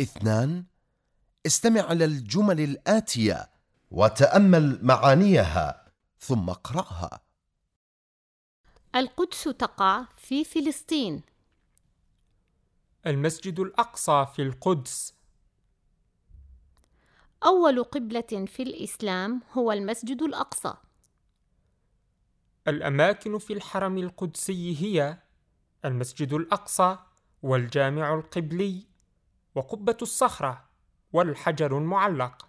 اثنان استمع إلى الجمل الآتية وتأمل معانيها ثم اقرأها. القدس تقع في فلسطين. المسجد الأقصى في القدس. أول قبلة في الإسلام هو المسجد الأقصى. الأماكن في الحرم القدسي هي المسجد الأقصى والجامع القبلي. وقبة الصخرة والحجر المعلق.